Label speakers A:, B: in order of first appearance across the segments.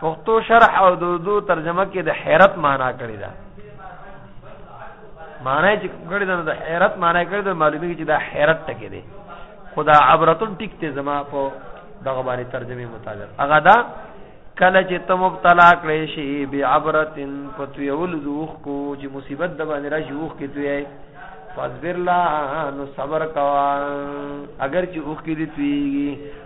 A: پښتو شرح او د اردو ترجمه کې د حیرت معنا کړی دا معنا چې کړی دا د حیرت معنا کړی دا معلومی چې دا حیرت ټکی دی خدا عبرتون ټیک ته زما په دغه باندې ترجمه مطابق هغه دا کله چې ته مبتلا کړې شي بی عبرتن پتویول دوخ کو چې مصیبت د باندې راشي وخ کې توی فاصبر لا نو صبر کوا اگر چې وخ کې دی تویږي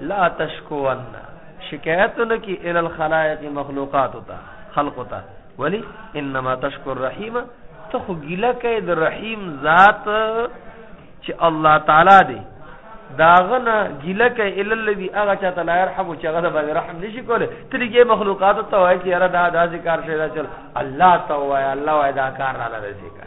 A: لا تشکون شکایت نه کی ال الخلائق مخلوقات تا خلق تا ولی انما تشکر رحیم ته خو ګیله کوي د رحیم ذات چې الله تعالی دی داغه نه ګیله کوي ال الذي هغه چاته لا يرحم چې هغه باندې رحم نشي کوله ترګه مخلوقات ته وایي چې یاره دا دا ذکر شي دا چل الله ته وایي الله وایي دا کار را لږه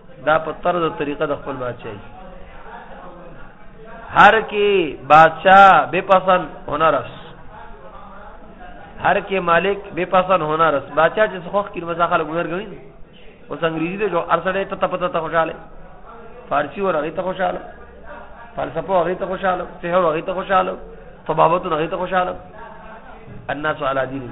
A: دا په طرز طریقه د خپل بادشاہي هر کې بادشاہ بے پسند هنر اس هر کې مالک بے پسند هنر اس بادشاہ چې خوخ کې مزه خلک هنر غني اوس انګریزي ته جو ارسړې ته پته ته خوشاله فارسی ور هغه ته خوشاله فلسفه هغه ته خوشاله سحر هغه ته خوشاله طبابت هغه ته خوشاله الناس على دين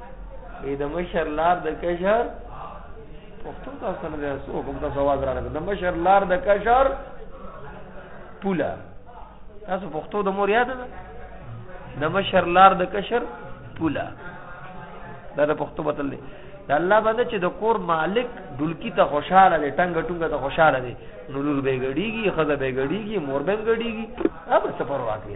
A: ای د مشر لار د کشر پښتو تاسو نه ده سو کوم تاسو आवाज را د مشر لار د کشر پولا تاسو پښتو د مور یاد ده د مشر لار د کشر پولا دا د پښتو متل دی د الله باندې چې د کور مالک دلکی ته خوشاله دی ټنګ ټنګ ته خوشاله دی نور به ګړیږي خزه به ګړیږي مور به ګړیږي هغه څه پروا کوي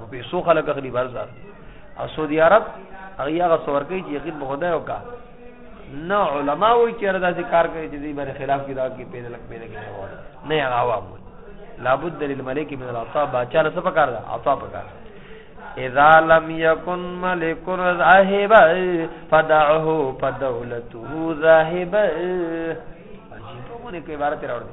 A: په پیسو خلک اخلي بار ځار او سعودي عرب هغه هغه څور کوي چې یقین په خدای وکا نه علما وایي چې ردا سي کار کوي چې دې بر خلاف کې دا کې پیدا لک پیدا کې نه هغه عوام وایي لابد للملک من العطاء باچا له څه پکار ده عطا پکار اذا لم يكن ملك ذاهب فدعه فدولته ذاهب عجیب ونه کې عبارت راوړل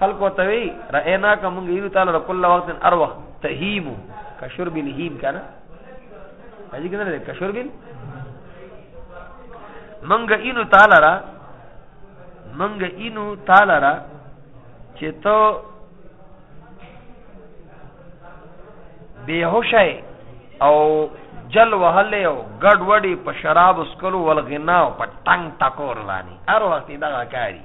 A: خلکو ته وی راینا کوم غیر تعالی کله وخت ار وخت تهیم کشر بن هیم کنه اځی کنه ده کشر بن منګ اینو تعالی را منګ اینو تعالی را چې ته بیهوشای او جل وهله او ګډ وډي په شراب اسکلو ول غنا او په ټنګ ټکور لانی هر وخت دا کاری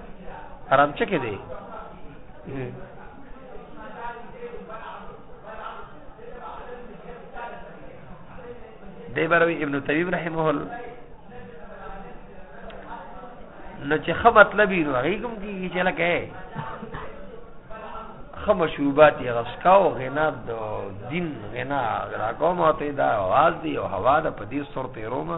A: حرامچه کې دی دی بروي ابن طبيب رحمه الله نو چې خه مطلب یې نو هغه کوم کې چې لکه خه مشروبات یې غسکاو غنا د دین غنا راکوم او ته دا आवाज دی او هوا د پدې صورت رومه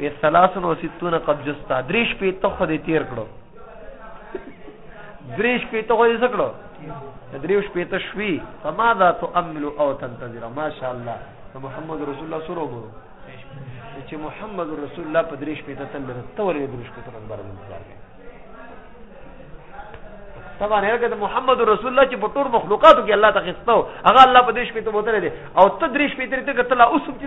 A: وی سلاسن و ستون قد جستا دریش پی تو خود تیر کړو دریش پی تو خود سکړو دریش پی تو شوی فماذا تؤمل او تنتظر ماشاء الله محمد رسول الله سره وو چې محمد رسول الله په دریش پی ته تل تورې دریش پی ته نمبر انتظار کوي طبعا هرګه د محمد رسول الله چې په ټول مخلوقاتو کې الله تخستو هغه الله په دې شپې ته بوتل دي او تدریش په دې ته کتل اوس هم چې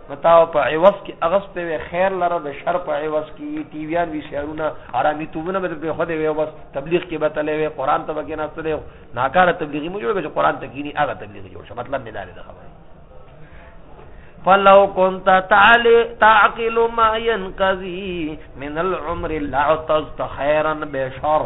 A: متاو په عوض کې اغسته وي خیر لره د شر په عوض کې ټي ویان وی سیارونه آرامي توونه به په خوده وي بس تبلیغ کې به تلې وي قران ته بګینا ستلې ناکاره تبلیغي مو جوړ چې قران ته کینی هغه تبلیغ جوړ شه مطلب مې داري د خبره فلو كنت تعقل ما ينقضي من العمر لعطست خيرا بشر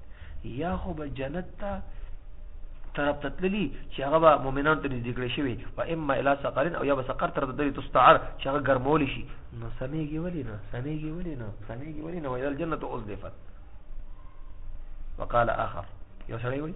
A: یا خو به جنت ته طرف ته تللی چې هغه به مؤمنان ته نږدې کړی شوی و اما الی سقرین او یا به سقر طرف ته تللی تستعر چې هغه ګرمول شي نو سمیږي ولی نه سمیږي ولی نه سمیږي ولی نه وایي الجنت ازلفت وقال اخر یو سړی وایي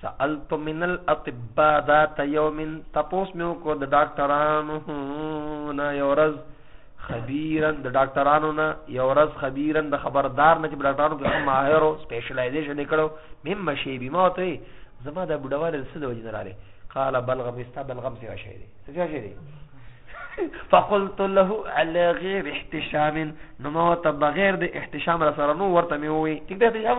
A: سألت من الاطباء ذات یوم تپوس مې وکړو د ډاکټرانو نه یو ورځ خبيرا د ډاکټرانو نه یو ورځ خبيرا د خبردار نه چې ډاکټرانو کې ماهر او سپیشلایزیشن یې کړو مم مشي به ما ته زما د بډوال څه د وجه رااله قال بلغم استا بلغم څه شي دي څه شي دي فقلت له على غير احتشام نو ما ته بغیر د احتشام را سره نو ورته مې وي ټیک ده احتشام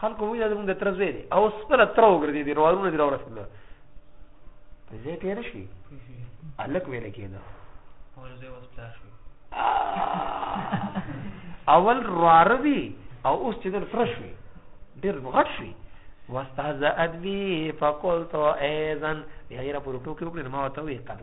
A: خلکو وی دا زموږ د تر زوی دی او سپره تر وګرځي دی روانونه دی راورسېد په ځای تیر شي الک ویل کېده اول رواره وي او اوس چې دل فرش وي ډېر غټ شي واستهزأت بي فقلت ايضا يا يرا پروتو کې وکړل ما ته وي قد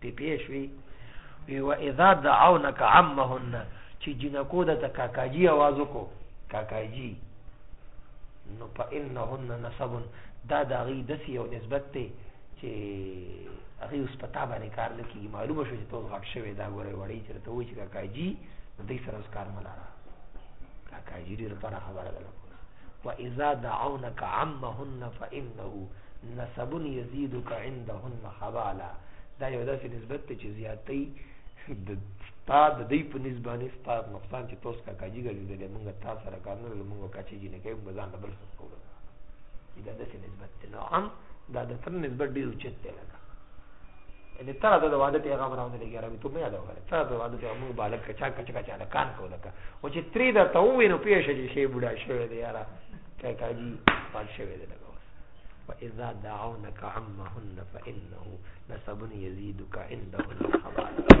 A: په پیش وی وی و اذا دعونک عمهن چې جنکو د کاکاجی आवाज وکړو کاکاجی نو په انهن نسب دا د غي د یو نسبت ته چې هغه اوس په تا باندې کار نه کیږي معلومه شو چې توس غټ شوی دا غوړې وړې چې ته وایي چې کاکاجی نو دې سره اوس کار ملاره کاکاجی ډیره پر خبره ده واذا دعونك عمهن فانه نسب يزيدك عندهن خبالا دا یو داسې نسبت ته چې زیاتې د ستا د دې په نسبانه ستا نقصان چې توس کا کاجی غړي د موږ تا سره کار نه لري موږ کاچی جن کې موږ ځان بل څه کوو دا داسې نسبت ته نو هم دا د تر نسبت ډیر چت دی لکه یعنی تر د واده پیغام راونه لګی راوی ته مې یاد وره تر د واده پیغام موږ بالک کچا کچا کچا نه کان کو لکه او چې تری دا ته وې نو پیښ شي شی بډا شوی دی یارا کای کاجی پات شوی دی لکه اوس فاذا دعونك عمهن فانه نسب يزيدك عندهن خبر